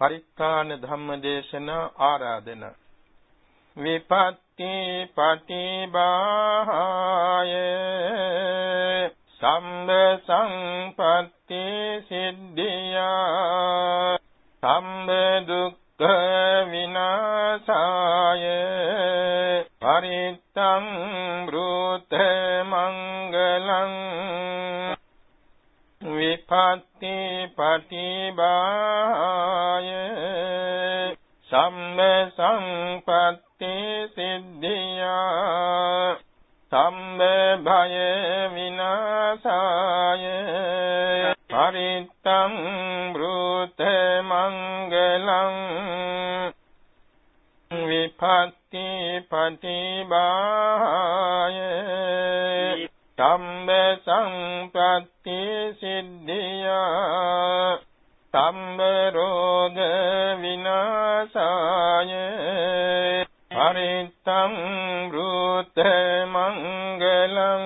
පරිත්තාන ධම්මදේශන ආරාධන. විපත්ති පටිභාය සම්බ සංපත්ති සිද්ධියා සම්බ දුක්ඛ විනාශාය පරිත්තං බ්‍රූත මංගලං විපත්ති පටිභාය සම්ම සංපත්ති සිද්ධියා සම්ම භය විනාශාය පරිත්තං බ්‍රූත මංගලං විපත්ති පටිභාය සම්බ සංපත්ති සිද්ධියා සම්බ පරිත්තං බ්‍රූත මංගලං